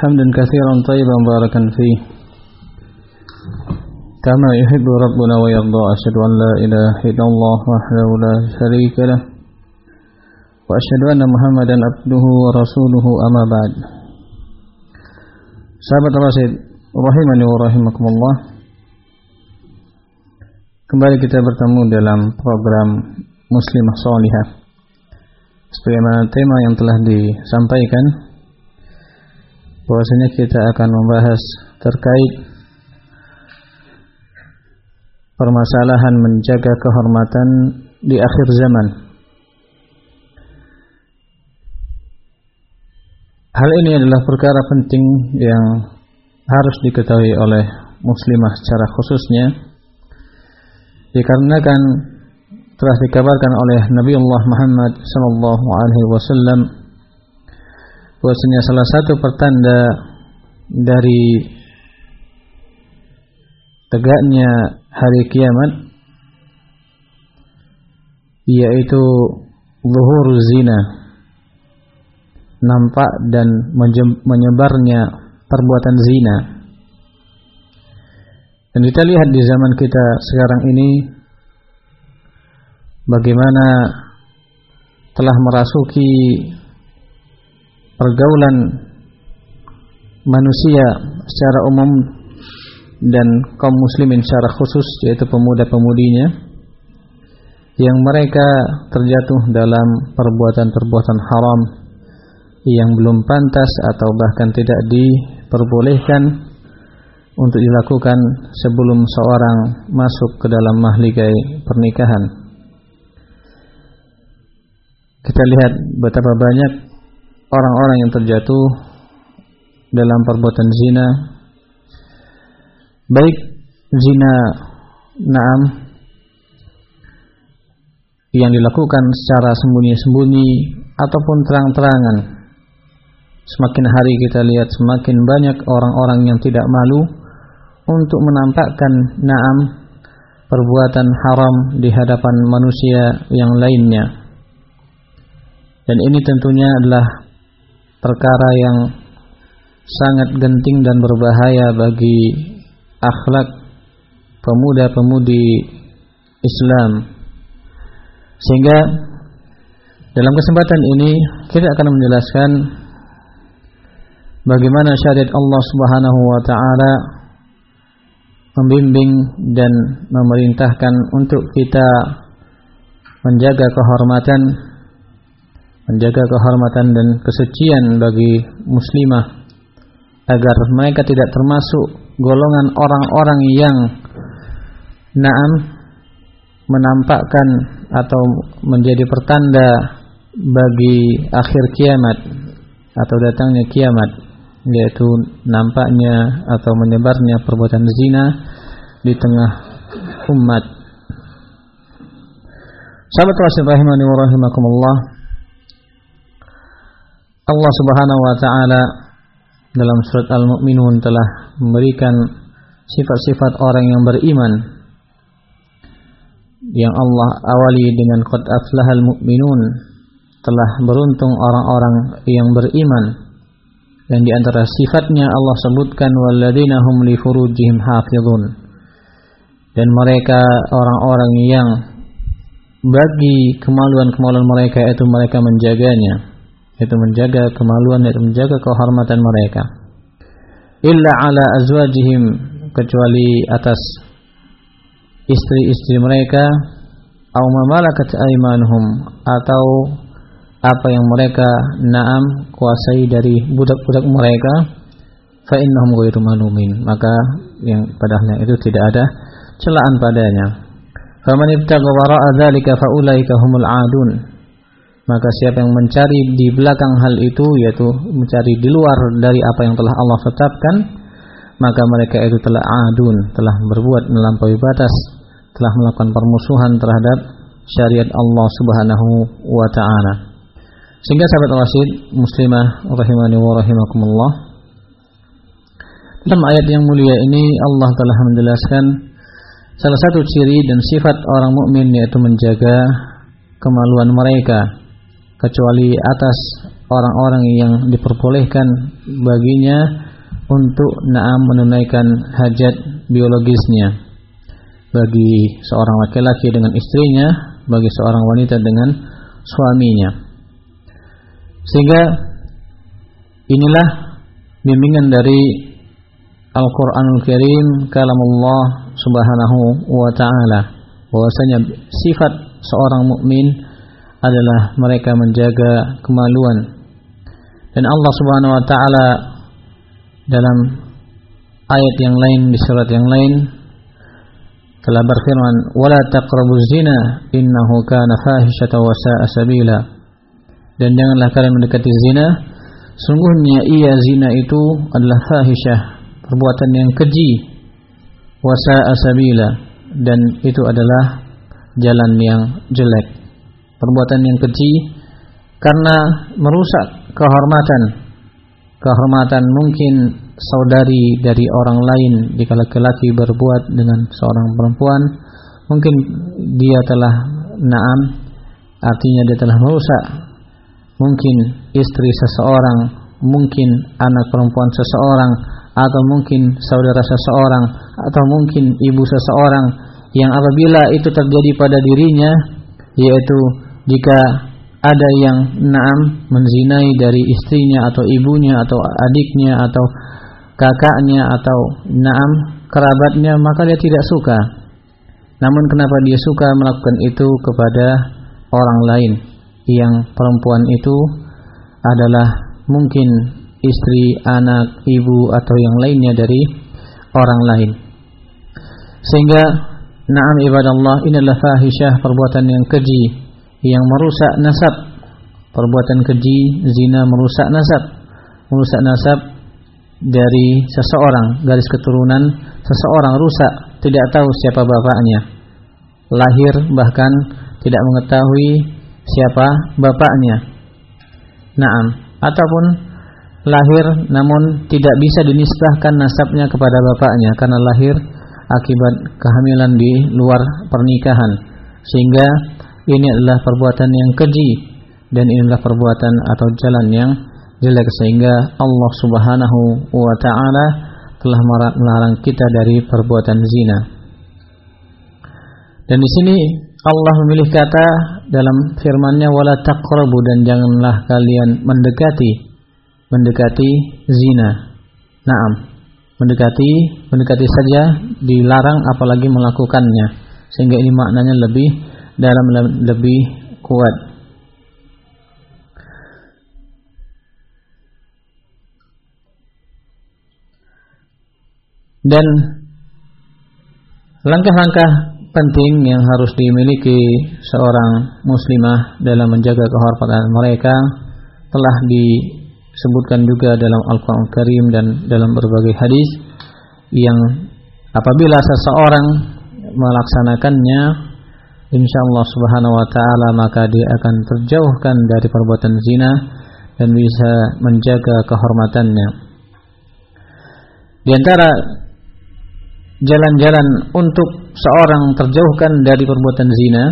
حمدا كثيرا طيبا مباركا فيه. كما يحب ربنا ويرضى أشهد أن لا إله إلا الله وحده لا شريك له وأشهد أن محمدا عبده ورسوله أما بعد. Sahabat Rasid Rahimani wa rahimakumullah. Kembali kita bertemu dalam program Muslimah salihah. Sebagaimana tema yang telah disampaikan bahwasanya kita akan membahas terkait permasalahan menjaga kehormatan di akhir zaman. Hal ini adalah perkara penting yang harus diketahui oleh muslimah secara khususnya dikarenakan telah dikabarkan oleh Nabi Allah Muhammad sallallahu alaihi wasallam bahwasanya salah satu pertanda dari tegaknya hari kiamat yaitu zuhur zina nampak dan menyebarnya perbuatan zina. Dan kita lihat di zaman kita sekarang ini bagaimana telah merasuki pergaulan manusia secara umum dan kaum muslimin secara khusus yaitu pemuda-pemudinya yang mereka terjatuh dalam perbuatan-perbuatan haram yang belum pantas atau bahkan tidak diperbolehkan untuk dilakukan sebelum seorang masuk ke dalam mahligai pernikahan. Kita lihat betapa banyak orang-orang yang terjatuh dalam perbuatan zina. Baik zina naam yang dilakukan secara sembunyi-sembunyi ataupun terang-terangan. Semakin hari kita lihat semakin banyak orang-orang yang tidak malu untuk menampakkan naam perbuatan haram di hadapan manusia yang lainnya. Dan ini tentunya adalah perkara yang sangat genting dan berbahaya bagi akhlak pemuda-pemudi Islam. Sehingga dalam kesempatan ini kita akan menjelaskan bagaimana syariat Allah Subhanahu wa taala membimbing dan memerintahkan untuk kita menjaga kehormatan menjaga kehormatan dan kesucian bagi muslimah agar mereka tidak termasuk golongan orang-orang yang naam menampakkan atau menjadi pertanda bagi akhir kiamat atau datangnya kiamat yaitu nampaknya atau menyebarnya perbuatan zina di tengah umat. Sahabat Rasul rahimani wa Allah Subhanahu wa taala dalam surat Al-Mu'minun telah memberikan sifat-sifat orang yang beriman yang Allah awali dengan qad aflahal mu'minun telah beruntung orang-orang yang beriman. Dan di antara sifatnya Allah sebutkan walladzina hum li furujihim hafizun. Dan mereka orang-orang yang bagi kemaluan-kemaluan mereka itu mereka menjaganya yaitu menjaga kemaluan yaitu menjaga kehormatan mereka. Illa ala azwajihim kecuali atas istri-istri mereka atau malakat aimanuhum atau apa yang mereka naam kuasai dari budak-budak mereka fa innahum ghairu malumin. Maka yang padahal itu tidak ada celaan padanya. Faman ibtagha wara'a dzalika fa ulaika humul adun maka siapa yang mencari di belakang hal itu yaitu mencari di luar dari apa yang telah Allah tetapkan maka mereka itu telah adun telah berbuat melampaui batas telah melakukan permusuhan terhadap syariat Allah Subhanahu wa taala. Sehingga sahabat Rasid muslimah rahimani wa rahimakumullah dalam ayat yang mulia ini Allah telah menjelaskan salah satu ciri dan sifat orang mukmin yaitu menjaga kemaluan mereka kecuali atas orang-orang yang diperbolehkan baginya untuk naam menunaikan hajat biologisnya bagi seorang laki-laki dengan istrinya, bagi seorang wanita dengan suaminya. Sehingga inilah bimbingan dari Al-Qur'anul Karim kalamullah Subhanahu wa taala bahwasanya sifat seorang mukmin adalah mereka menjaga kemaluan. Dan Allah Subhanahu wa taala dalam ayat yang lain di surat yang lain telah berfirman wala taqrabuz zina innahu kana fahishatan wa sabila. Dan janganlah kalian mendekati zina sungguhnya ia zina itu adalah fahisyah perbuatan yang keji wa sa'a sabila. Dan itu adalah jalan yang jelek perbuatan yang keji karena merusak kehormatan. Kehormatan mungkin saudari dari orang lain jika laki-laki berbuat dengan seorang perempuan mungkin dia telah naam artinya dia telah merusak. Mungkin istri seseorang mungkin anak perempuan seseorang atau mungkin saudara seseorang atau mungkin ibu seseorang yang apabila itu terjadi pada dirinya yaitu jika ada yang naam menzinai dari istrinya atau ibunya atau adiknya atau kakaknya atau naam kerabatnya maka dia tidak suka. Namun kenapa dia suka melakukan itu kepada orang lain yang perempuan itu adalah mungkin istri, anak, ibu atau yang lainnya dari orang lain. Sehingga na'am ibadallah inilah fahisyah perbuatan yang keji yang merusak nasab. Perbuatan keji zina merusak nasab. Merusak nasab dari seseorang, garis keturunan seseorang rusak, tidak tahu siapa bapaknya. Lahir bahkan tidak mengetahui siapa bapaknya. Naam, ataupun lahir namun tidak bisa dinisbahkan nasabnya kepada bapaknya karena lahir akibat kehamilan di luar pernikahan. Sehingga ini adalah perbuatan yang keji dan inilah perbuatan atau jalan yang jelek sehingga Allah Subhanahu wa taala telah melarang kita dari perbuatan zina. Dan di sini Allah memilih kata dalam firman-Nya wala taqrabu dan janganlah kalian mendekati mendekati zina. Naam. Mendekati mendekati saja dilarang apalagi melakukannya. Sehingga ini maknanya lebih dalam lebih kuat. dan langkah-langkah penting yang harus dimiliki seorang muslimah dalam menjaga kehormatan mereka telah disebutkan juga dalam Al-Qur'an Karim dan dalam berbagai hadis yang apabila seseorang melaksanakannya insyaallah subhanahu wa taala maka dia akan terjauhkan dari perbuatan zina dan bisa menjaga kehormatannya. Di antara jalan-jalan untuk seorang terjauhkan dari perbuatan zina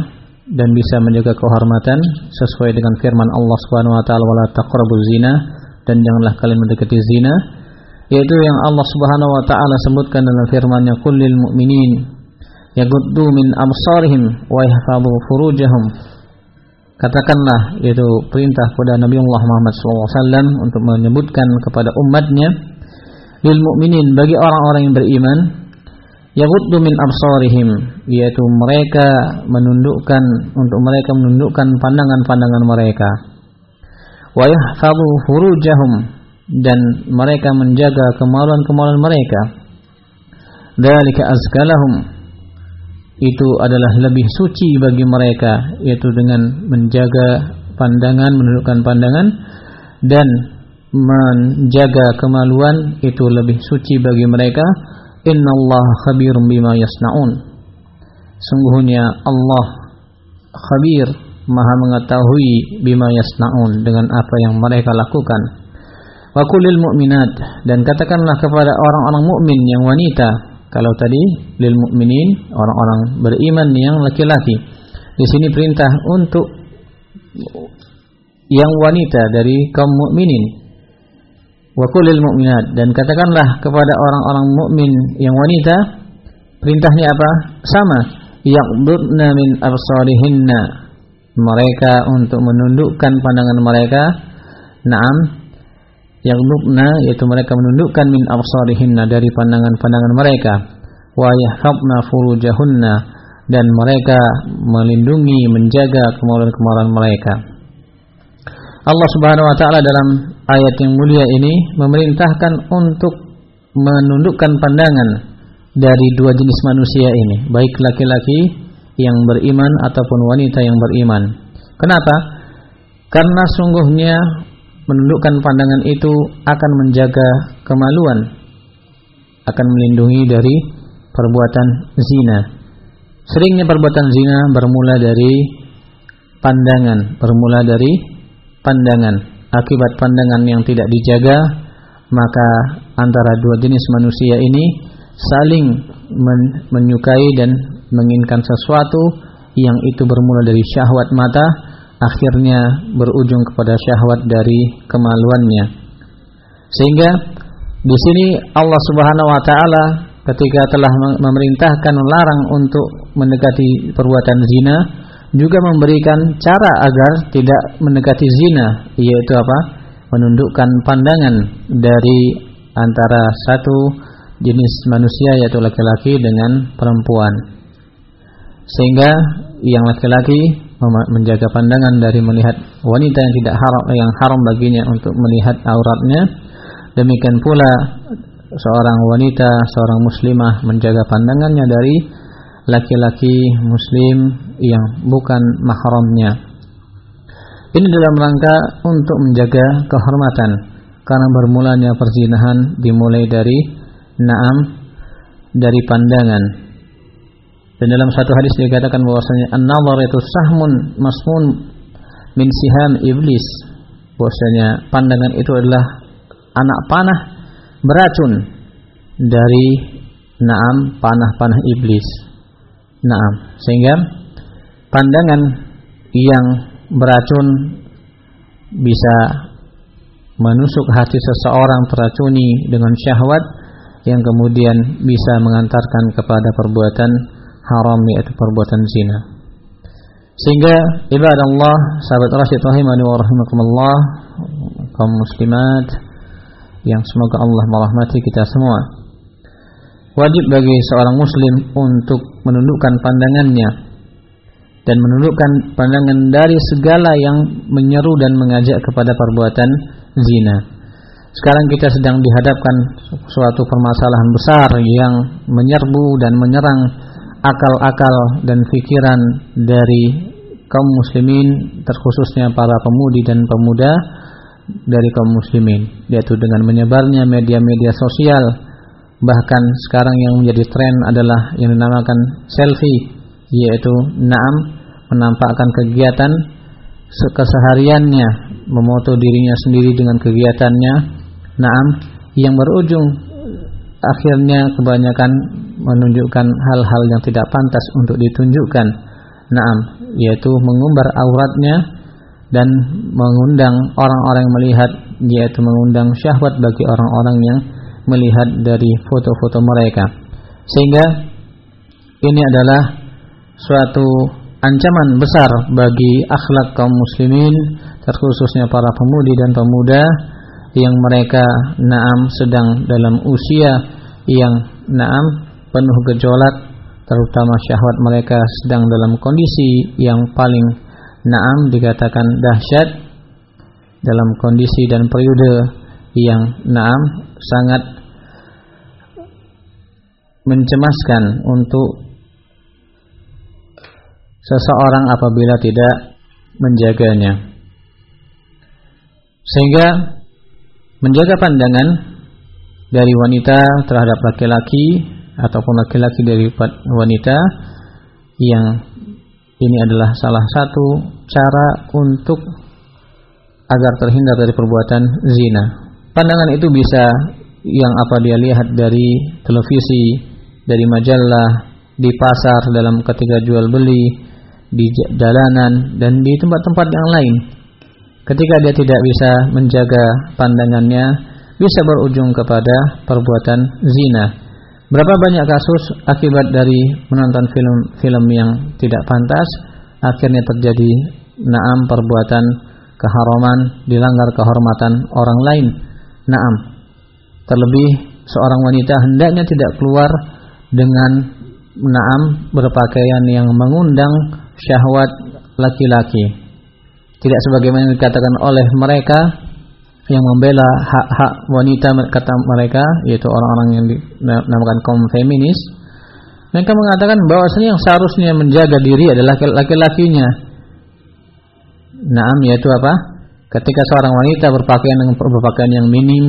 dan bisa menjaga kehormatan sesuai dengan firman Allah Subhanahu wa taala wala taqrabuz zina dan janganlah kalian mendekati zina yaitu yang Allah Subhanahu wa taala sebutkan dalam firman-Nya kullil mu'minin yaghuddu min absarihim wa yahfazu furujahum. Katakanlah yaitu perintah kepada Nabi Allah Muhammad SAW untuk menyebutkan kepada umatnya lil mu'minin bagi orang-orang yang beriman yaghuddu min absarihim yaitu mereka menundukkan untuk mereka menundukkan pandangan-pandangan mereka. Wa yahfazu furujahum dan mereka menjaga kemaluan-kemaluan mereka. Dzalika azkalahum itu adalah lebih suci bagi mereka yaitu dengan menjaga pandangan menundukkan pandangan dan menjaga kemaluan itu lebih suci bagi mereka Inna Allah khabirun bima yasnaun. Sungguhnya Allah khabir maha mengetahui bima yasnaun dengan apa yang mereka lakukan. Wa mu'minat dan katakanlah kepada orang-orang mukmin yang wanita kalau tadi lil mukminin orang-orang beriman yang laki-laki. Di sini perintah untuk yang wanita dari kaum mukminin wa kulil mu'minat. Dan katakanlah kepada orang-orang mukmin yang wanita perintahnya apa? Sama. Yaqdudna min absarihinna. Mereka untuk menundukkan pandangan mereka. Na'am yaqdudna yaitu mereka menundukkan min absarihinna dari pandangan-pandangan mereka wa yahfazna furujahunna dan mereka melindungi menjaga kemaluan-kemaluan mereka Allah Subhanahu wa taala dalam ayat yang mulia ini memerintahkan untuk menundukkan pandangan dari dua jenis manusia ini, baik laki-laki yang beriman ataupun wanita yang beriman. Kenapa? Karena sungguhnya menundukkan pandangan itu akan menjaga kemaluan, akan melindungi dari perbuatan zina. Seringnya perbuatan zina bermula dari pandangan, bermula dari pandangan. Akibat pandangan yang tidak dijaga, maka antara dua jenis manusia ini saling men menyukai dan menginginkan sesuatu yang itu bermula dari syahwat mata, akhirnya berujung kepada syahwat dari kemaluannya. Sehingga di sini Allah Subhanahu wa taala ketika telah memerintahkan melarang untuk mendekati perbuatan zina juga memberikan cara agar tidak mendekati zina yaitu apa? menundukkan pandangan dari antara satu jenis manusia yaitu laki-laki dengan perempuan. Sehingga yang laki-laki menjaga pandangan dari melihat wanita yang tidak haram yang haram baginya untuk melihat auratnya. Demikian pula seorang wanita, seorang muslimah menjaga pandangannya dari laki-laki muslim yang bukan mahramnya. Ini dalam rangka untuk menjaga kehormatan karena bermulanya perzinahan dimulai dari naam dari pandangan. Dan dalam satu hadis dikatakan bahwasanya an-nazar itu sahmun masmun min siham iblis. Bahwasanya pandangan itu adalah anak panah beracun dari naam panah-panah iblis. Nah, sehingga pandangan yang beracun bisa menusuk hati seseorang teracuni dengan syahwat yang kemudian bisa mengantarkan kepada perbuatan haram yaitu perbuatan zina. Sehingga ibadah Allah, sahabat Rasid rahimani wa rahimakumullah, kaum muslimat yang semoga Allah merahmati kita semua. Wajib bagi seorang muslim untuk menundukkan pandangannya dan menundukkan pandangan dari segala yang menyeru dan mengajak kepada perbuatan zina. Sekarang kita sedang dihadapkan suatu permasalahan besar yang menyerbu dan menyerang akal-akal dan pikiran dari kaum muslimin terkhususnya para pemudi dan pemuda dari kaum muslimin. Yaitu dengan menyebarnya media-media sosial. Bahkan sekarang yang menjadi tren adalah yang dinamakan selfie, yaitu naam menampakkan kegiatan kesehariannya, memoto dirinya sendiri dengan kegiatannya, naam yang berujung akhirnya kebanyakan menunjukkan hal-hal yang tidak pantas untuk ditunjukkan. Naam, yaitu mengumbar auratnya dan mengundang orang-orang melihat yaitu mengundang syahwat bagi orang-orang yang melihat dari foto-foto mereka. Sehingga ini adalah suatu ancaman besar bagi akhlak kaum muslimin terkhususnya para pemudi dan pemuda yang mereka naam sedang dalam usia yang naam penuh gejolak terutama syahwat mereka sedang dalam kondisi yang paling naam dikatakan dahsyat dalam kondisi dan periode yang naam sangat mencemaskan untuk seseorang apabila tidak menjaganya. Sehingga menjaga pandangan dari wanita terhadap laki-laki ataupun laki-laki dari wanita yang ini adalah salah satu cara untuk agar terhindar dari perbuatan zina. Pandangan itu bisa yang apa dia lihat dari televisi, dari majalah, di pasar dalam ketika jual beli, di jalanan dan di tempat-tempat yang lain. ketika dia tidak bisa menjaga pandangannya bisa berujung kepada perbuatan zina. Berapa banyak kasus akibat dari menonton film-film yang tidak pantas akhirnya terjadi naam perbuatan keharaman, dilanggar kehormatan orang lain. Naam. Terlebih seorang wanita hendaknya tidak keluar dengan naam berpakaian yang mengundang syahwat laki-laki. Tidak sebagaimana dikatakan oleh mereka yang membela hak-hak wanita kata mereka yaitu orang-orang yang dinamakan kaum feminis mereka mengatakan bahwasanya yang seharusnya menjaga diri adalah laki-lakinya Naam yaitu apa? Ketika seorang wanita berpakaian dengan berpakaian yang minim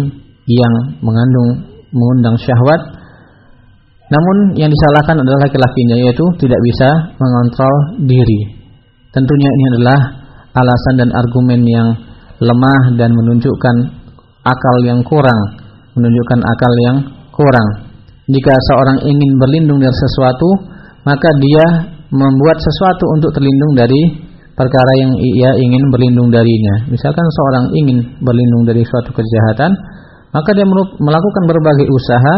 yang mengandung mengundang syahwat namun yang disalahkan adalah laki-lakinya yaitu tidak bisa mengontrol diri. Tentunya ini adalah alasan dan argumen yang lemah dan menunjukkan akal yang kurang, menunjukkan akal yang kurang. Jika seorang ingin berlindung dari sesuatu, maka dia membuat sesuatu untuk terlindung dari perkara yang ia ingin berlindung darinya. Misalkan seorang ingin berlindung dari suatu kejahatan, maka dia melakukan berbagai usaha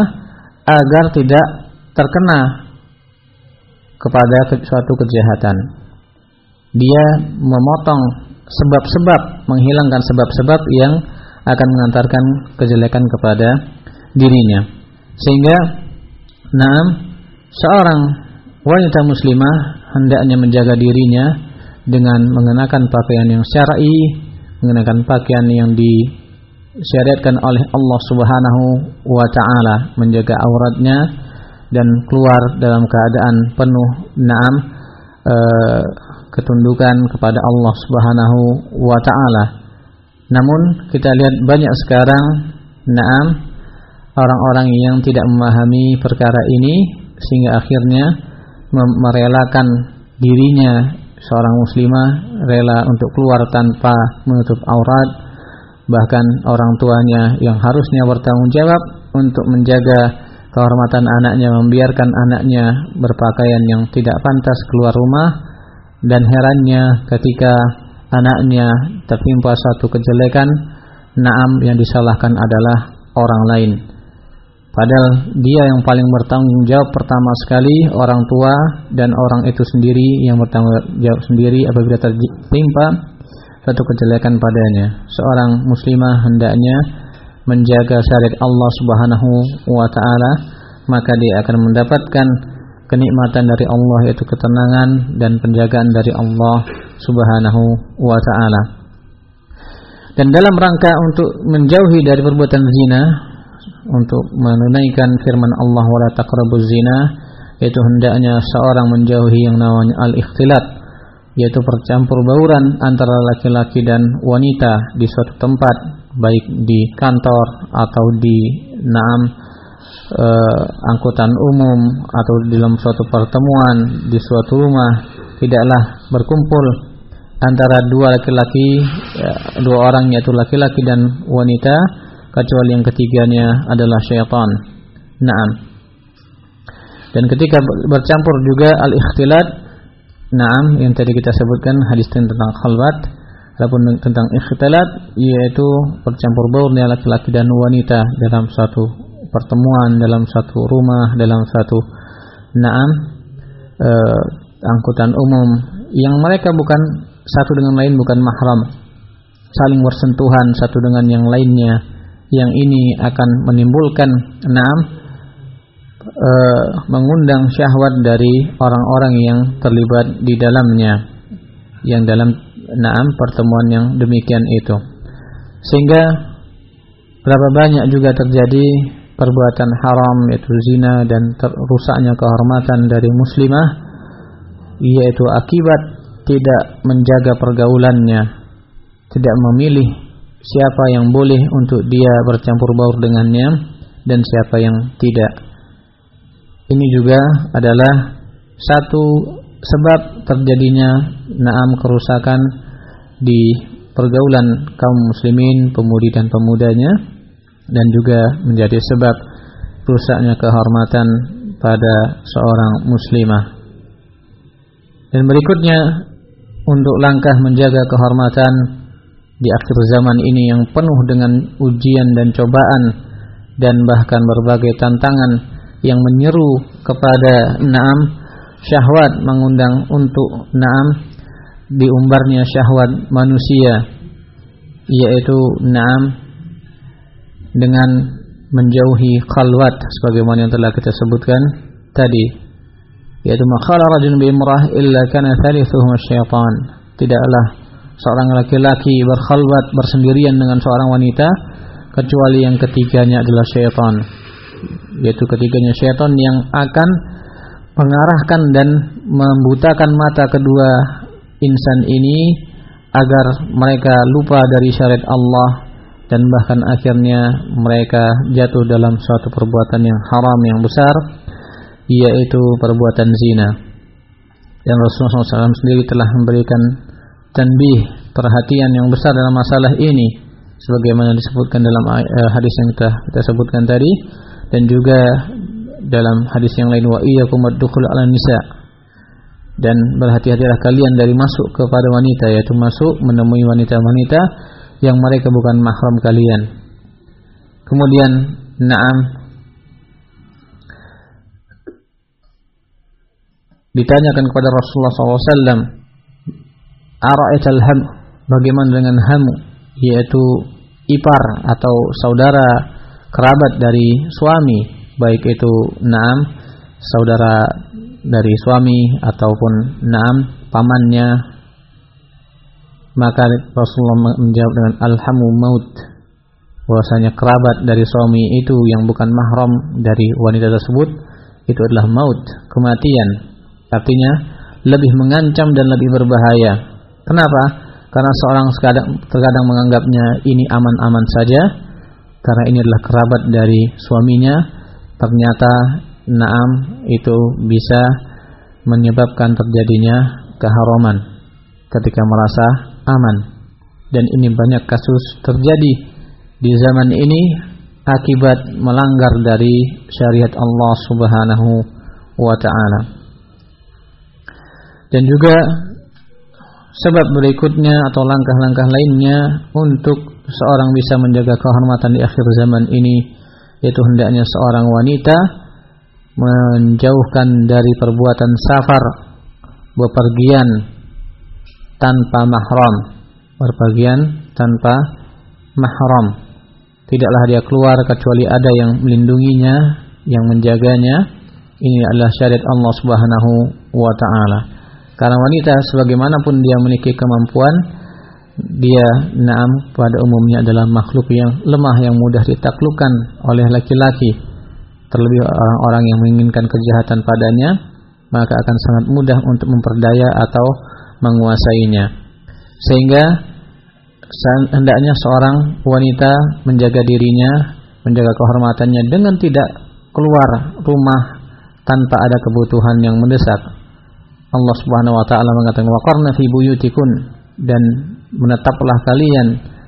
agar tidak terkena kepada suatu kejahatan. Dia memotong sebab-sebab, menghilangkan sebab-sebab yang akan mengantarkan kejelekan kepada dirinya. Sehingga enam seorang wanita muslimah hendaknya menjaga dirinya dengan mengenakan pakaian yang syar'i, mengenakan pakaian yang disyariatkan oleh Allah Subhanahu wa taala, menjaga auratnya dan keluar dalam keadaan penuh naam e, ketundukan kepada Allah Subhanahu wa taala. Namun kita lihat banyak sekarang naam orang-orang yang tidak memahami perkara ini sehingga akhirnya merelakan dirinya seorang muslimah rela untuk keluar tanpa menutup aurat bahkan orang tuanya yang harusnya bertanggung jawab untuk menjaga kehormatan anaknya membiarkan anaknya berpakaian yang tidak pantas keluar rumah dan herannya ketika anaknya tertimpa satu kejelekan naam yang disalahkan adalah orang lain Padahal dia yang paling bertanggung jawab pertama sekali orang tua dan orang itu sendiri yang bertanggung jawab sendiri apabila tertimpa satu kejelekan padanya. Seorang muslimah hendaknya menjaga syariat Allah Subhanahu wa taala, maka dia akan mendapatkan kenikmatan dari Allah yaitu ketenangan dan penjagaan dari Allah Subhanahu wa taala. Dan dalam rangka untuk menjauhi dari perbuatan zina, untuk menunaikan firman Allah wala taqrabuz zina yaitu hendaknya seorang menjauhi yang namanya al-ikhtilat yaitu percampur bauran antara laki-laki dan wanita di suatu tempat baik di kantor atau di naam e, angkutan umum atau dalam suatu pertemuan di suatu rumah tidaklah berkumpul antara dua laki-laki ya, dua orang yaitu laki-laki dan wanita kecuali yang ketiganya adalah syaitan. Naam. Dan ketika bercampur juga al-ikhtilat, naam yang tadi kita sebutkan hadis tentang khalwat, ataupun tentang ikhtilat yaitu bercampur baurnya laki-laki dan wanita dalam satu pertemuan, dalam satu rumah, dalam satu naam eh, angkutan umum yang mereka bukan satu dengan lain bukan mahram. Saling bersentuhan satu dengan yang lainnya. Yang ini akan menimbulkan enam e, mengundang syahwat dari orang-orang yang terlibat di dalamnya. Yang dalam enam pertemuan yang demikian itu. Sehingga berapa banyak juga terjadi perbuatan haram yaitu zina dan rusaknya kehormatan dari muslimah yaitu akibat tidak menjaga pergaulannya tidak memilih siapa yang boleh untuk dia bercampur baur dengannya dan siapa yang tidak. Ini juga adalah satu sebab terjadinya naam kerusakan di pergaulan kaum muslimin, pemudi dan pemudanya dan juga menjadi sebab rusaknya kehormatan pada seorang muslimah. Dan berikutnya untuk langkah menjaga kehormatan di akhir zaman ini yang penuh dengan ujian dan cobaan dan bahkan berbagai tantangan yang menyeru kepada naam syahwat mengundang untuk naam diumbarnya syahwat manusia yaitu naam dengan menjauhi khalwat sebagaimana yang telah kita sebutkan tadi yaitu makhala rajul bi imrah illa kana thalithuhum syaitan tidaklah seorang laki-laki berkhalwat bersendirian dengan seorang wanita kecuali yang ketiganya adalah syaitan. Yaitu ketiganya syaitan yang akan mengarahkan dan membutakan mata kedua insan ini agar mereka lupa dari syariat Allah dan bahkan akhirnya mereka jatuh dalam suatu perbuatan yang haram yang besar yaitu perbuatan zina. Dan Rasulullah SAW sendiri telah memberikan tanbih perhatian yang besar dalam masalah ini sebagaimana disebutkan dalam eh, hadis yang kita, kita sebutkan tadi dan juga dalam hadis yang lain wa iyyakum ad-dukhul 'ala nisa. Dan berhati-hatilah kalian dari masuk kepada wanita yaitu masuk menemui wanita-wanita yang mereka bukan mahram kalian. Kemudian na'am. Ditanyakan kepada Rasulullah SAW Ara'ait al-ham? Bagaimana dengan hamu yaitu ipar atau saudara kerabat dari suami. Baik itu naam saudara dari suami ataupun naam pamannya maka Rasulullah menjawab dengan alhamu maut. Bahwasanya kerabat dari suami itu yang bukan mahram dari wanita tersebut itu adalah maut kematian. Artinya lebih mengancam dan lebih berbahaya. Kenapa? Karena seorang terkadang menganggapnya ini aman-aman saja. Karena ini adalah kerabat dari suaminya ternyata naam itu bisa menyebabkan terjadinya keharaman. Ketika merasa aman dan ini banyak kasus terjadi di zaman ini akibat melanggar dari syariat Allah Subhanahu wa taala. Dan juga sebab berikutnya atau langkah-langkah lainnya untuk seorang bisa menjaga kehormatan di akhir zaman ini yaitu hendaknya seorang wanita menjauhkan dari perbuatan safar bepergian tanpa mahram. Berpergian tanpa mahram. Tidaklah dia keluar kecuali ada yang melindunginya yang menjaganya. Ini adalah syariat Allah Subhanahu wa taala. Karena wanita sebagaimanapun dia memiliki kemampuan dia naam pada umumnya adalah makhluk yang lemah yang mudah ditaklukkan oleh laki-laki. Terlebih orang-orang yang menginginkan kejahatan padanya maka akan sangat mudah untuk memperdaya atau menguasainya. Sehingga hendaknya seorang wanita menjaga dirinya menjaga kehormatannya dengan tidak keluar rumah tanpa ada kebutuhan yang mendesak. Allah Subhanahu wa taala mengatakan waqarna fi buyutikun dan menetaplah kalian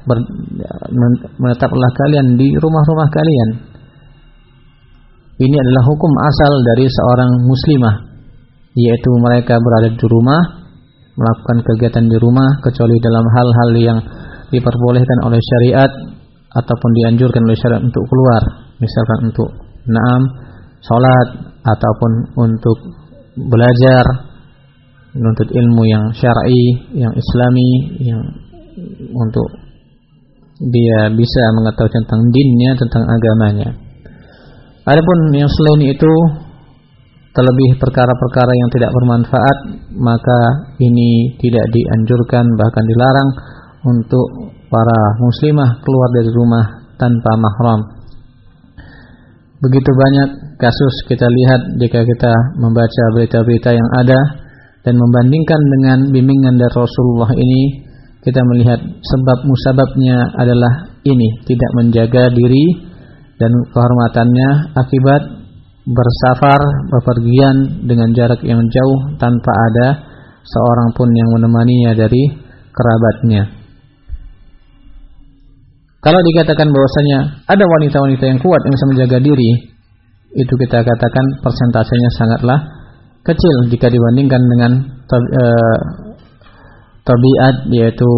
ber, menetaplah kalian di rumah-rumah kalian. Ini adalah hukum asal dari seorang muslimah yaitu mereka berada di rumah melakukan kegiatan di rumah kecuali dalam hal-hal yang diperbolehkan oleh syariat ataupun dianjurkan oleh syariat untuk keluar. Misalkan untuk naam salat ataupun untuk belajar menuntut ilmu yang syar'i yang islami yang untuk dia bisa mengetahui tentang dinnya tentang agamanya. Adapun yang selain itu terlebih perkara-perkara yang tidak bermanfaat maka ini tidak dianjurkan bahkan dilarang untuk para muslimah keluar dari rumah tanpa mahram. Begitu banyak kasus kita lihat jika kita membaca berita-berita yang ada dan membandingkan dengan bimbingan dari Rasulullah ini kita melihat sebab musababnya adalah ini tidak menjaga diri dan kehormatannya akibat bersafar bepergian dengan jarak yang jauh tanpa ada seorang pun yang menemaninya dari kerabatnya. Kalau dikatakan bahwasanya ada wanita-wanita yang kuat yang bisa menjaga diri, itu kita katakan persentasenya sangatlah kecil jika dibandingkan dengan eh, tabiat yaitu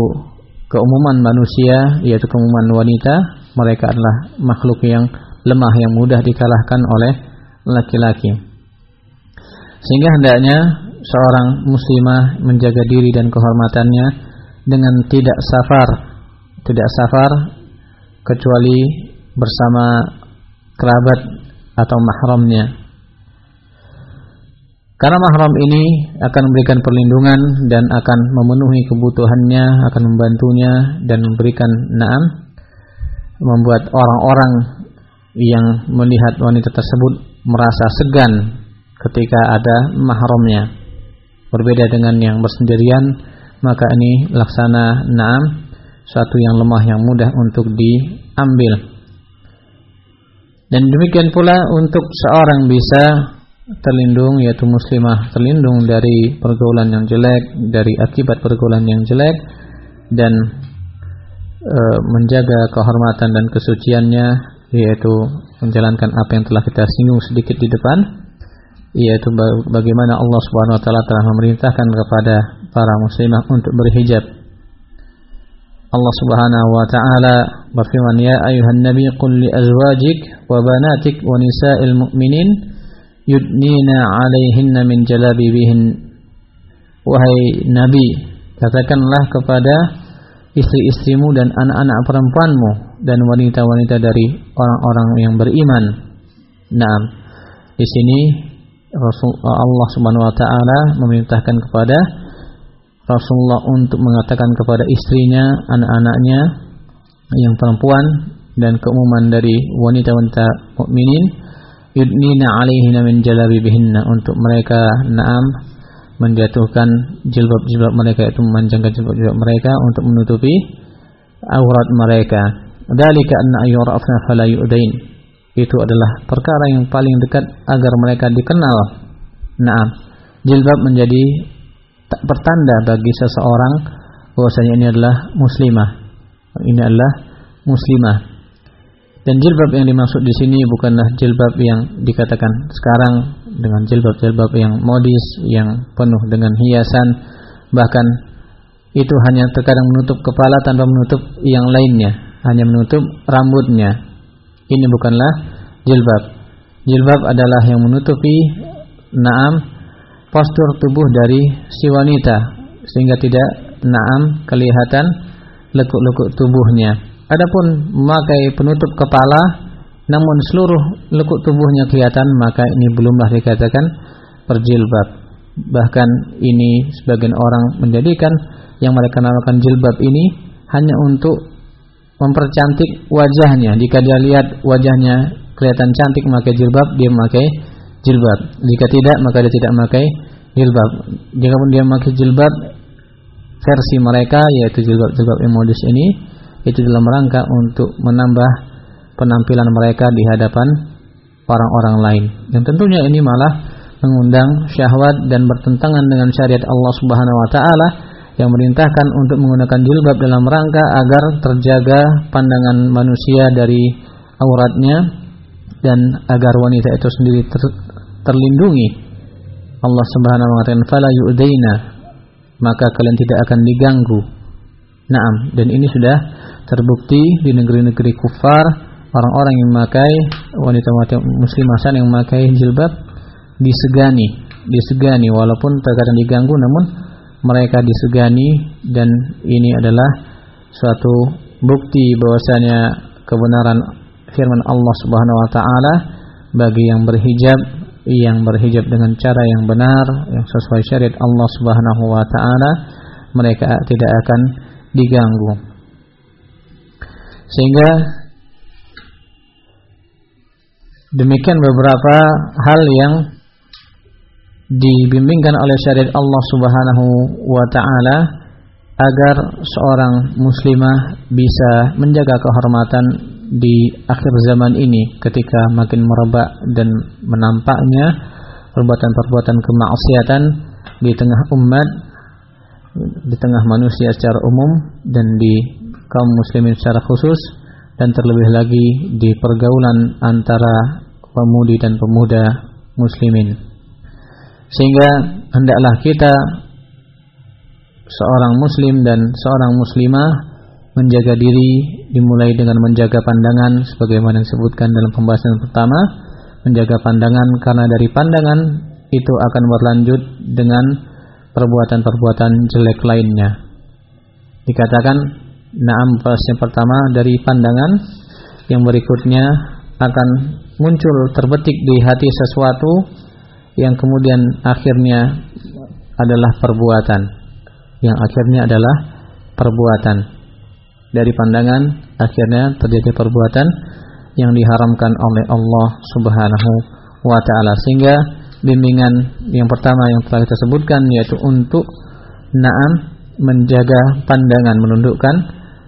keumuman manusia yaitu keumuman wanita mereka adalah makhluk yang lemah yang mudah dikalahkan oleh laki-laki. Sehingga hendaknya seorang muslimah menjaga diri dan kehormatannya dengan tidak safar. Tidak safar kecuali bersama kerabat atau mahramnya. Karena mahram ini akan memberikan perlindungan dan akan memenuhi kebutuhannya, akan membantunya dan memberikan naam membuat orang-orang yang melihat wanita tersebut merasa segan ketika ada mahramnya. Berbeda dengan yang bersendirian, maka ini laksana naam suatu yang lemah yang mudah untuk diambil. Dan demikian pula untuk seorang bisa terlindung yaitu muslimah terlindung dari pergaulan yang jelek, dari akibat pergaulan yang jelek dan e, menjaga kehormatan dan kesuciannya yaitu menjalankan apa yang telah kita singgung sedikit di depan yaitu bagaimana Allah Subhanahu wa taala telah memerintahkan kepada para muslimah untuk berhijab. Allah Subhanahu wa taala berfirman ya ayuhan nabi qul li azwajik wa banatik wa nisa'il mu'minin yudnina alaihinna min jalabibihin wahai nabi katakanlah kepada istri-istrimu dan anak-anak perempuanmu dan wanita-wanita dari orang-orang yang beriman. Nah, di sini Rasul Allah Subhanahu wa taala memerintahkan kepada Rasulullah untuk mengatakan kepada istrinya, anak-anaknya yang perempuan dan keumuman dari wanita-wanita mukminin yudnina alaihina min jalabibihinna untuk mereka. Naam menjatuhkan jilbab-jilbab mereka itu memanjangkan jilbab-jilbab mereka untuk menutupi aurat mereka. Dalika anna ayyurafna fala yu'dain. Itu adalah perkara yang paling dekat agar mereka dikenal. Naam. Jilbab menjadi tak pertanda bagi seseorang bahwasanya ini adalah muslimah. Ini adalah muslimah. Dan jilbab yang dimaksud di sini bukanlah jilbab yang dikatakan sekarang dengan jilbab-jilbab yang modis, yang penuh dengan hiasan, bahkan itu hanya terkadang menutup kepala tanpa menutup yang lainnya, hanya menutup rambutnya. Ini bukanlah jilbab. Jilbab adalah yang menutupi naam postur tubuh dari si wanita sehingga tidak naam kelihatan lekuk-lekuk tubuhnya. Adapun memakai penutup kepala namun seluruh lekuk tubuhnya kelihatan maka ini belumlah dikatakan perjilbab. Bahkan ini sebagian orang menjadikan yang mereka namakan jilbab ini hanya untuk mempercantik wajahnya. Jika dia lihat wajahnya kelihatan cantik memakai jilbab, dia memakai jilbab. Jika tidak maka dia tidak memakai jilbab. Jika pun dia memakai jilbab versi mereka yaitu jilbab-jilbab yang modus ini itu dalam rangka untuk menambah penampilan mereka di hadapan orang-orang lain. Yang tentunya ini malah mengundang syahwat dan bertentangan dengan syariat Allah Subhanahu wa taala yang merintahkan untuk menggunakan jilbab dalam rangka agar terjaga pandangan manusia dari auratnya dan agar wanita itu sendiri ter, terlindungi. Allah Subhanahu wa taala fala yu'daina maka kalian tidak akan diganggu. Naam, dan ini sudah terbukti di negeri-negeri kufar orang-orang yang memakai wanita-wanita muslimah yang memakai jilbab disegani, disegani. Walaupun terkadang diganggu namun mereka disegani dan ini adalah suatu bukti bahwasanya kebenaran firman Allah Subhanahu wa taala bagi yang berhijab yang berhijab dengan cara yang benar yang sesuai syariat Allah Subhanahu wa taala mereka tidak akan diganggu. Sehingga demikian beberapa hal yang dibimbingkan oleh syariat Allah Subhanahu wa taala agar seorang muslimah bisa menjaga kehormatan di akhir zaman ini ketika makin merebak dan menampaknya perbuatan-perbuatan kemaksiatan di tengah umat di tengah manusia secara umum dan di kaum muslimin secara khusus dan terlebih lagi di pergaulan antara pemudi dan pemuda muslimin. Sehingga hendaklah kita seorang muslim dan seorang muslimah menjaga diri dimulai dengan menjaga pandangan sebagaimana disebutkan dalam pembahasan pertama menjaga pandangan karena dari pandangan itu akan berlanjut dengan perbuatan-perbuatan jelek lainnya dikatakan naam yang pertama dari pandangan. Yang berikutnya akan muncul terbetik di hati sesuatu yang kemudian akhirnya adalah perbuatan. Yang akhirnya adalah perbuatan. Dari pandangan akhirnya terjadi perbuatan yang diharamkan oleh Allah Subhanahu wa taala. Sehingga bimbingan yang pertama yang telah kita sebutkan yaitu untuk naam menjaga pandangan menundukkan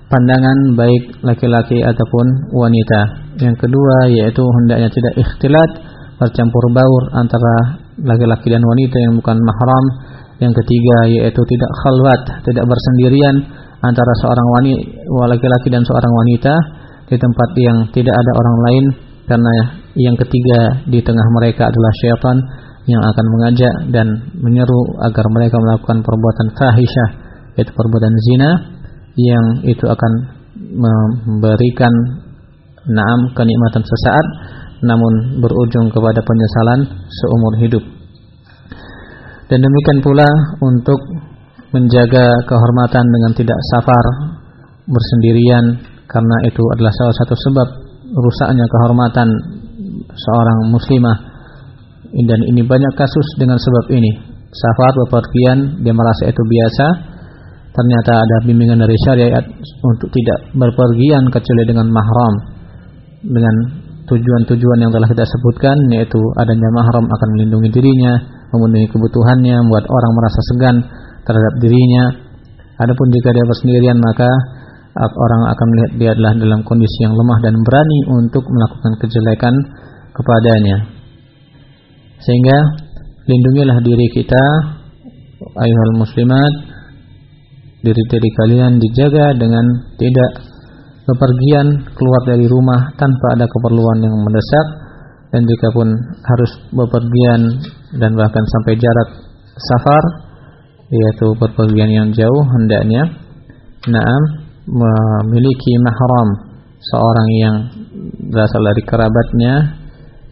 pandangan baik laki-laki ataupun wanita. Yang kedua yaitu hendaknya tidak ikhtilat bercampur baur antara laki-laki dan wanita yang bukan mahram. Yang ketiga yaitu tidak khalwat, tidak bersendirian antara seorang wanita laki-laki dan seorang wanita di tempat yang tidak ada orang lain karena yang ketiga di tengah mereka adalah syaitan yang akan mengajak dan menyeru agar mereka melakukan perbuatan fahisyah yaitu perbuatan zina yang itu akan memberikan naam kenikmatan sesaat namun berujung kepada penyesalan seumur hidup. Dan demikian pula untuk menjaga kehormatan dengan tidak safar bersendirian karena itu adalah salah satu sebab rusaknya kehormatan seorang muslimah dan ini banyak kasus dengan sebab ini safar bepergian dia merasa itu biasa ternyata ada bimbingan dari syariat untuk tidak berpergian kecuali dengan mahram dengan tujuan-tujuan yang telah kita sebutkan yaitu adanya mahram akan melindungi dirinya, memenuhi kebutuhannya, membuat orang merasa segan terhadap dirinya. Adapun jika dia bersendirian maka orang akan melihat dia adalah dalam kondisi yang lemah dan berani untuk melakukan kejelekan kepadanya. Sehingga lindungilah diri kita ayuhal muslimat diri-diri kalian dijaga dengan tidak bepergian keluar dari rumah tanpa ada keperluan yang mendesak dan jika pun harus bepergian dan bahkan sampai jarak safar yaitu bepergian yang jauh hendaknya naam memiliki mahram seorang yang berasal dari kerabatnya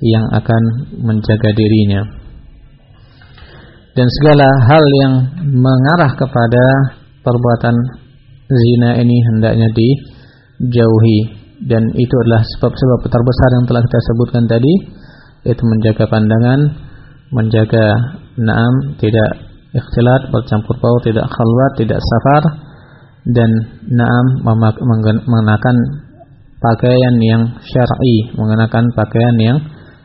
yang akan menjaga dirinya. Dan segala hal yang mengarah kepada perbuatan zina ini hendaknya dijauhi. Dan itu adalah sebab-sebab terbesar yang telah kita sebutkan tadi yaitu menjaga pandangan, menjaga naam tidak ikhtilat, bercampur baur, tidak khalwat, tidak safar dan naam mengenakan pakaian yang syar'i, mengenakan pakaian yang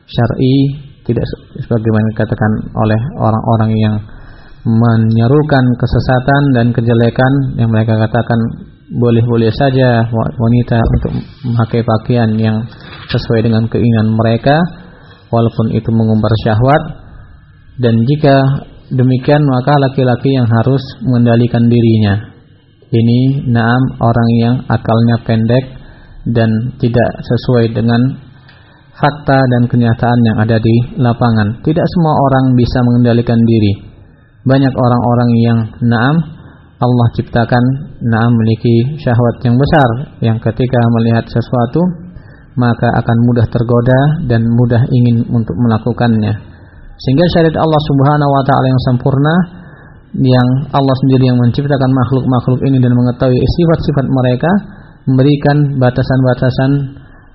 syar'i tidak sebagaimana dikatakan oleh orang-orang yang menyerukan kesesatan dan kejelekan yang mereka katakan boleh-boleh saja wanita untuk memakai pakaian yang sesuai dengan keinginan mereka walaupun itu mengumbar syahwat. Dan jika demikian maka laki-laki yang harus mengendalikan dirinya. Ini naam orang yang akalnya pendek dan tidak sesuai dengan fakta dan kenyataan yang ada di lapangan. Tidak semua orang bisa mengendalikan diri banyak orang-orang yang naam Allah ciptakan naam memiliki syahwat yang besar yang ketika melihat sesuatu maka akan mudah tergoda dan mudah ingin untuk melakukannya. Sehingga syariat Allah Subhanahu wa taala yang sempurna yang Allah sendiri yang menciptakan makhluk-makhluk ini dan mengetahui sifat-sifat mereka memberikan batasan-batasan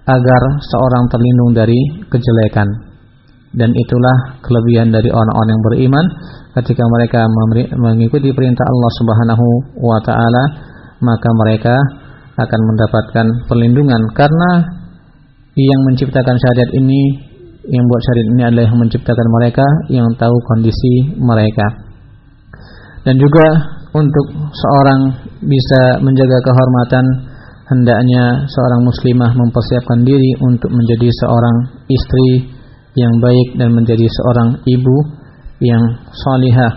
agar seorang terlindung dari kejelekan. Dan itulah kelebihan dari orang-orang yang beriman ketika mereka mengikuti perintah Allah Subhanahu wa taala maka mereka akan mendapatkan perlindungan. Karena yang menciptakan syariat ini yang buat syariat ini adalah yang menciptakan mereka yang tahu kondisi mereka. Dan juga untuk seorang bisa menjaga kehormatan hendaknya seorang muslimah mempersiapkan diri untuk menjadi seorang istri yang baik dan menjadi seorang ibu yang salihah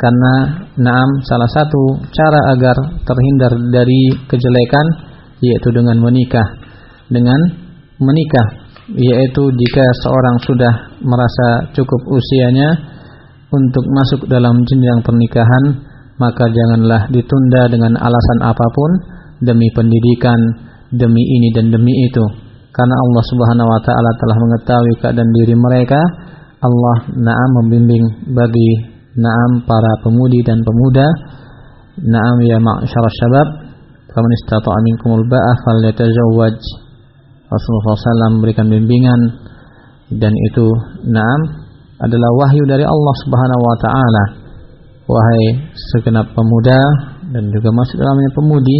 karena naam salah satu cara agar terhindar dari kejelekan yaitu dengan menikah dengan menikah yaitu jika seorang sudah merasa cukup usianya untuk masuk dalam jenjang pernikahan maka janganlah ditunda dengan alasan apa pun demi pendidikan, demi ini dan demi itu. Karena Allah Subhanahu wa taala telah mengetahui keadaan diri mereka, Allah na'am membimbing bagi na'am para pemudi dan pemuda. Na'am ya ma'syar syabab, faman istata'a minkumul ba'ah falyatazawwaj. Rasulullah SAW memberikan bimbingan dan itu na'am adalah wahyu dari Allah Subhanahu wa taala. Wahai segenap pemuda dan juga masuk dalamnya pemudi,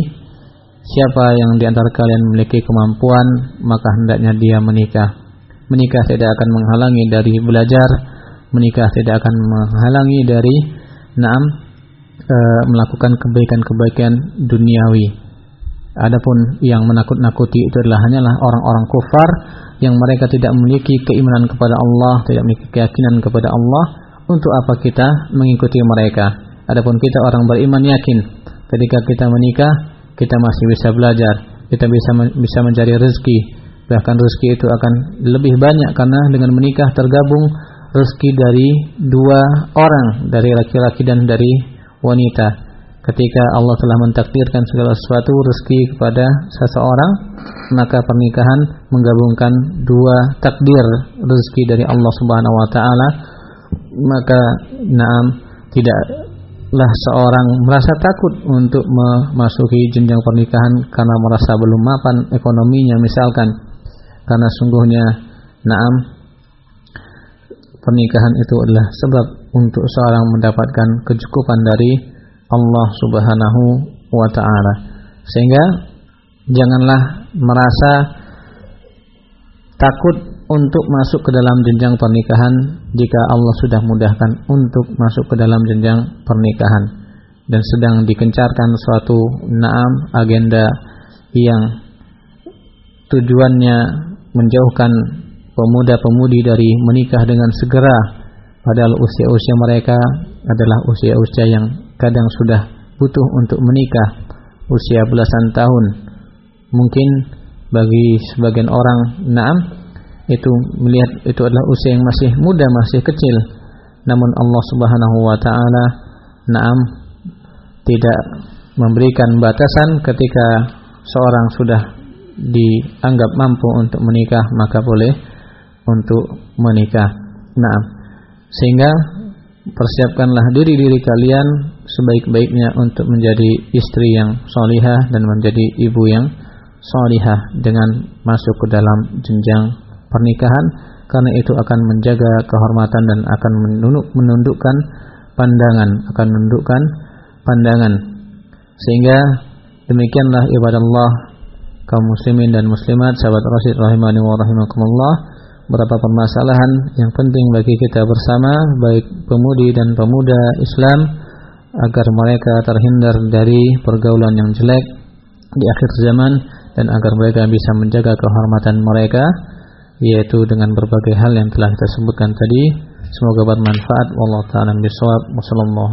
siapa yang di antara kalian memiliki kemampuan, maka hendaknya dia menikah. Menikah tidak akan menghalangi dari belajar, menikah tidak akan menghalangi dari na'am e, melakukan kebaikan-kebaikan duniawi. Adapun yang menakut-nakuti itu adalah hanyalah orang-orang kufar yang mereka tidak memiliki keimanan kepada Allah, tidak memiliki keyakinan kepada Allah, untuk apa kita mengikuti mereka? Adapun kita orang beriman yakin, ketika kita menikah, kita masih bisa belajar, kita bisa bisa mencari rezeki, bahkan rezeki itu akan lebih banyak karena dengan menikah tergabung rezeki dari dua orang, dari laki-laki dan dari wanita. Ketika Allah telah mentakdirkan segala sesuatu rezeki kepada seseorang maka pernikahan menggabungkan dua takdir rezeki dari Allah Subhanahu wa taala. Maka naam tidaklah seorang merasa takut untuk memasuki jenjang pernikahan karena merasa belum mapan ekonominya. Misalkan karena sungguhnya naam pernikahan itu adalah sebab untuk seorang mendapatkan kecukupan dari Allah Subhanahu wa taala. Sehingga janganlah merasa takut untuk masuk ke dalam jenjang pernikahan jika Allah sudah mudahkan untuk masuk ke dalam jenjang pernikahan dan sedang dikencarkan suatu naam agenda yang tujuannya menjauhkan pemuda-pemudi dari menikah dengan segera padahal usia-usia mereka adalah usia-usia yang kadang sudah butuh untuk menikah usia belasan tahun. Mungkin bagi sebagian orang naam itu melihat itu adalah usia yang masih muda, masih kecil. Namun Allah Subhanahu wa taala naam tidak memberikan batasan ketika seorang sudah dianggap mampu untuk menikah maka boleh untuk menikah. Naam. Sehingga persiapkanlah diri-diri kalian sebaik-baiknya untuk menjadi istri yang solihah dan menjadi ibu yang solihah dengan masuk ke dalam jenjang pernikahan karena itu akan menjaga kehormatan dan akan menundukkan pandangan akan menundukkan pandangan sehingga demikianlah ibadah Allah kaum muslimin dan muslimat sahabat rasid rahimani wa rahimakumullah beberapa permasalahan yang penting bagi kita bersama baik pemudi dan pemuda Islam agar mereka terhindar dari pergaulan yang jelek di akhir zaman dan agar mereka bisa menjaga kehormatan mereka yaitu dengan berbagai hal yang telah kita sebutkan tadi. Semoga bermanfaat. Wallahu taala bisawab wasallallahu